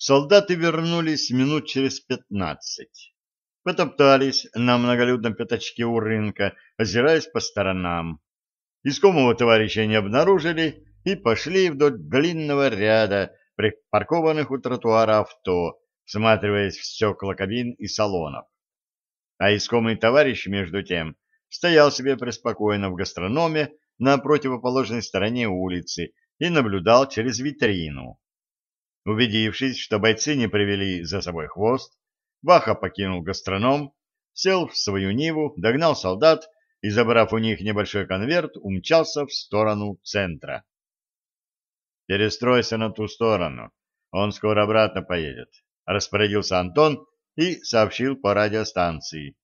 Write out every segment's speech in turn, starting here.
Солдаты вернулись минут через пятнадцать. Потоптались на многолюдном пятачке у рынка, озираясь по сторонам. Искомого товарища не обнаружили и пошли вдоль длинного ряда припаркованных у тротуара авто, всматриваясь в стекла кабин и салонов. А искомый товарищ, между тем, стоял себе преспокойно в гастрономе на противоположной стороне улицы и наблюдал через витрину. Убедившись, что бойцы не привели за собой хвост, Ваха покинул гастроном, сел в свою Ниву, догнал солдат и, забрав у них небольшой конверт, умчался в сторону центра. «Перестройся на ту сторону, он скоро обратно поедет», — распорядился Антон и сообщил по радиостанции.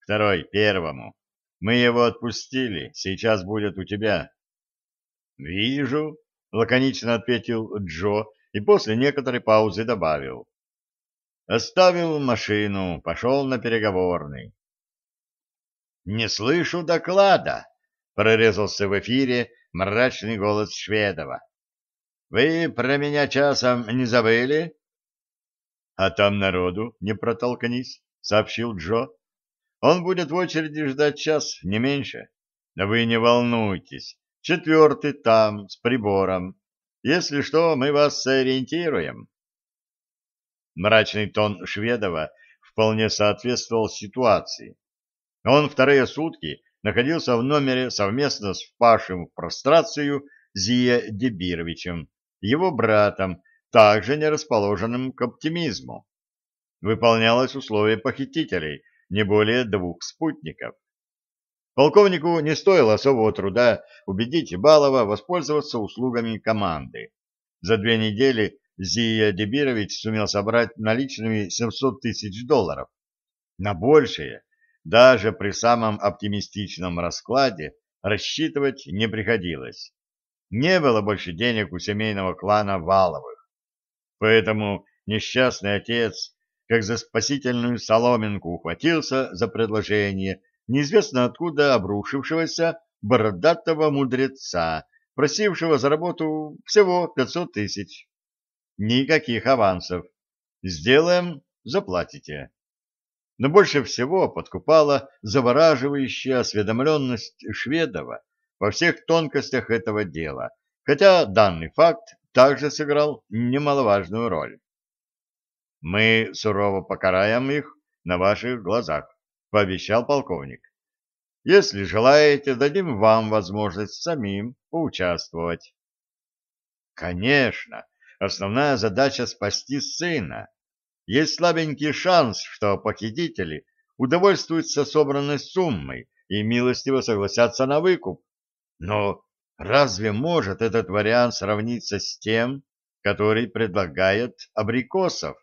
«Второй, первому. Мы его отпустили, сейчас будет у тебя». «Вижу», — лаконично ответил Джо и после некоторой паузы добавил. Оставил машину, пошел на переговорный. «Не слышу доклада», — прорезался в эфире мрачный голос Шведова. «Вы про меня часом не забыли?» «А там народу не протолкнись», — сообщил Джо. «Он будет в очереди ждать час, не меньше. Вы не волнуйтесь, четвертый там, с прибором. Если что, мы вас сориентируем. Мрачный тон Шведова вполне соответствовал ситуации. Он вторые сутки находился в номере совместно с впавшим в прострацию Зия Дебировичем, его братом, также не расположенным к оптимизму. Выполнялось условие похитителей, не более двух спутников. Полковнику не стоило особого труда убедить Балова воспользоваться услугами команды. За две недели Зия Дебирович сумел собрать наличными 700 тысяч долларов. На большее, даже при самом оптимистичном раскладе, рассчитывать не приходилось. Не было больше денег у семейного клана Валовых. Поэтому несчастный отец, как за спасительную соломинку, ухватился за предложение неизвестно откуда обрушившегося бородатого мудреца, просившего за работу всего 500 тысяч. Никаких авансов. Сделаем, заплатите. Но больше всего подкупала завораживающая осведомленность Шведова во всех тонкостях этого дела, хотя данный факт также сыграл немаловажную роль. Мы сурово покараем их на ваших глазах пообещал полковник. Если желаете, дадим вам возможность самим поучаствовать. Конечно, основная задача — спасти сына. Есть слабенький шанс, что похитители удовольствуются собранной суммой и милостиво согласятся на выкуп. Но разве может этот вариант сравниться с тем, который предлагает Абрикосов?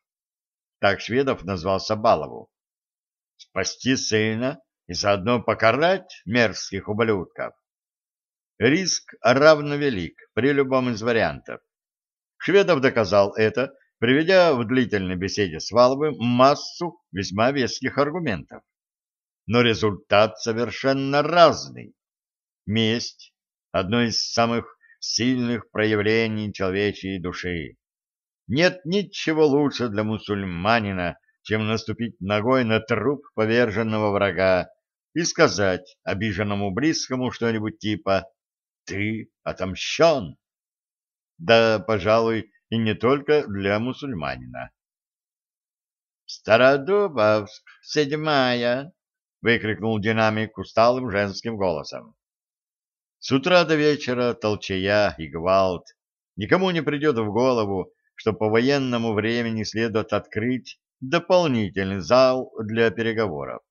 Так Шведов назвал Сабалову спасти сына и заодно покарать мерзких ублюдков. Риск равновелик при любом из вариантов. Шведов доказал это, приведя в длительной беседе с Валовым массу весьма веских аргументов. Но результат совершенно разный. Месть — одно из самых сильных проявлений человечьей души. Нет ничего лучше для мусульманина, чем наступить ногой на труп поверженного врага и сказать обиженному близкому что-нибудь типа «ты отомщен». Да, пожалуй, и не только для мусульманина. «Стародубовск, седьмая!» — выкрикнул динамик усталым женским голосом. С утра до вечера толчая и гвалт. Никому не придет в голову, что по военному времени следует открыть дополнительный зал для переговоров.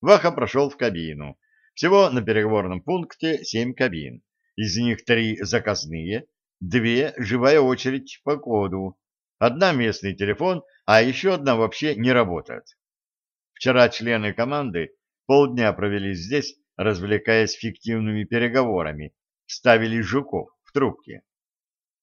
Ваха прошел в кабину. Всего на переговорном пункте семь кабин. Из них три заказные, две — живая очередь по коду, одна местный телефон, а еще одна вообще не работает. Вчера члены команды полдня провели здесь, развлекаясь фиктивными переговорами, ставили жуков в трубке.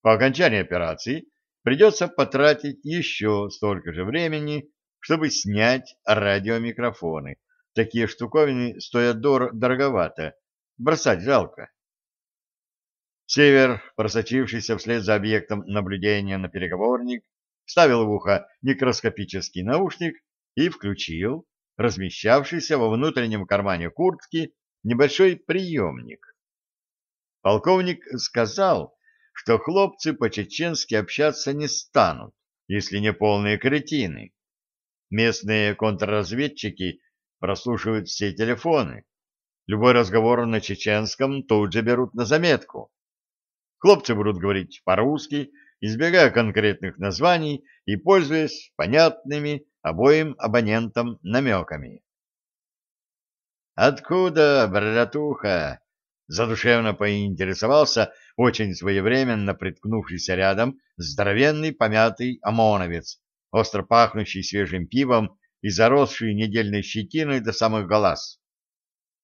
По окончании операции придется потратить еще столько же времени, чтобы снять радиомикрофоны. Такие штуковины стоят дор дороговато, бросать жалко. Север, просочившийся вслед за объектом наблюдения на переговорник, вставил в ухо микроскопический наушник и включил размещавшийся во внутреннем кармане куртки небольшой приемник. Полковник сказал, что хлопцы по-чеченски общаться не станут, если не полные кретины. Местные контрразведчики прослушивают все телефоны. Любой разговор на чеченском тут же берут на заметку. Хлопцы будут говорить по-русски, избегая конкретных названий и пользуясь понятными обоим абонентам намеками. «Откуда, братуха?» — задушевно поинтересовался очень своевременно приткнувшийся рядом здоровенный помятый ОМОНовец, остро пахнущий свежим пивом и заросший недельной щетиной до самых глаз.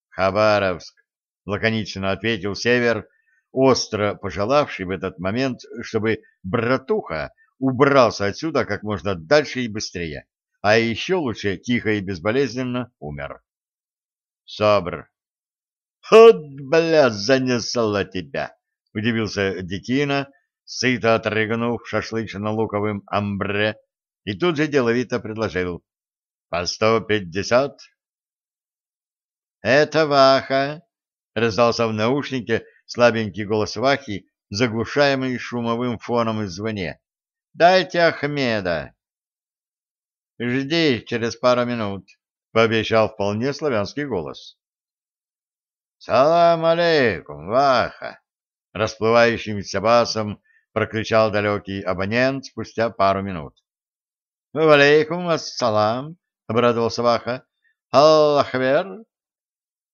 «Хабаровск», — лаконично ответил Север, остро пожелавший в этот момент, чтобы братуха убрался отсюда как можно дальше и быстрее, а еще лучше тихо и безболезненно умер. Собр. «От, бля, занесло тебя!» — удивился Детина, сыто отрыгнув шашлычно-луковым амбре, и тут же деловито предложил. «По сто пятьдесят?» «Это Ваха!» — раздался в наушнике слабенький голос Вахи, заглушаемый шумовым фоном извне. «Дайте Ахмеда!» «Жди через пару минут», — пообещал вполне славянский голос. «Салам алейкум, Ваха!» — расплывающимся басом прокричал далекий абонент спустя пару минут. «Валейкум ассалам!» — обрадовался Ваха. «Аллахвер!»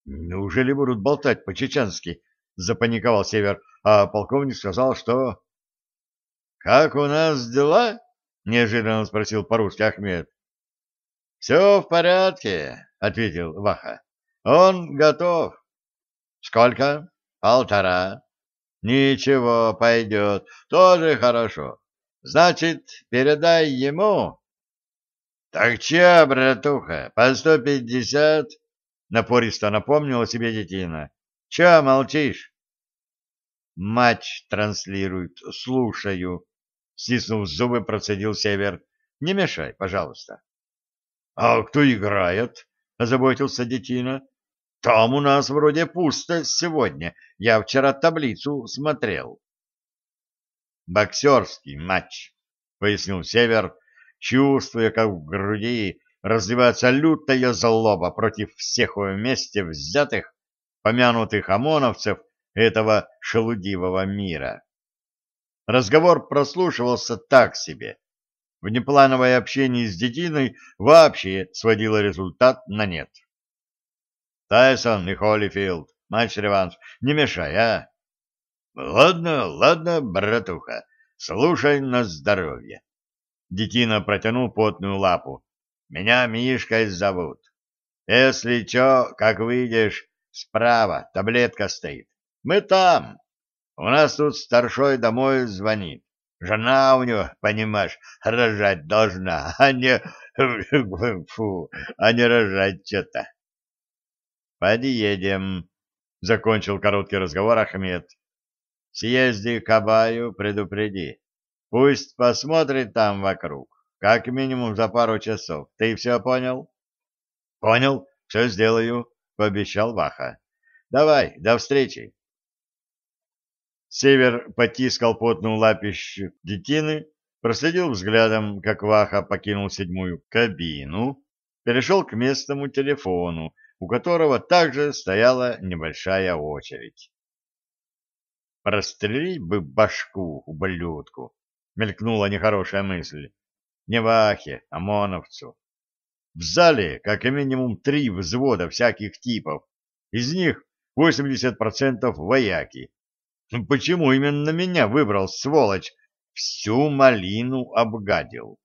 «Неужели будут болтать по-чеченски?» — запаниковал Север, а полковник сказал, что... «Как у нас дела?» — неожиданно спросил по-русски Ахмед. «Все в порядке», — ответил Ваха. «Он готов». «Сколько?» «Полтора». «Ничего, пойдет. Тоже хорошо. Значит, передай ему». «Так че, братуха, по сто пятьдесят?» — напористо напомнила себе детина. Че молчишь? Матч транслируют, слушаю. Стиснув зубы, процедил Север. Не мешай, пожалуйста. А кто играет? Озаботился Детина. Там у нас вроде пусто сегодня. Я вчера таблицу смотрел. Боксерский матч, пояснил Север, чувствуя, как в груди разливается лютая злоба против всех вместе взятых помянутых ОМОНовцев этого шелудивого мира. Разговор прослушивался так себе. Внеплановое общение с детиной вообще сводило результат на нет. Тайсон и Холлифилд, матч-реванш, не мешай, а? Ладно, ладно, братуха, слушай на здоровье. Детина протянул потную лапу. Меня Мишкой зовут. Если чё, как выйдешь, Справа таблетка стоит. Мы там. У нас тут старшой домой звонит. Жена у него, понимаешь, рожать должна, а не... Фу, а не рожать что-то. Подъедем, — закончил короткий разговор Ахмед. Съезди к Абаю, предупреди. Пусть посмотрит там вокруг, как минимум за пару часов. Ты все понял? Понял, все сделаю. — пообещал Ваха. — Давай, до встречи. Север потискал потную лапищу детины, проследил взглядом, как Ваха покинул седьмую кабину, перешел к местному телефону, у которого также стояла небольшая очередь. «Прострелить бы башку, ублюдку!» — мелькнула нехорошая мысль. «Не Вахе, а Моновцу. В зале как минимум три взвода всяких типов. Из них 80% вояки. Почему именно меня выбрал, сволочь? Всю малину обгадил.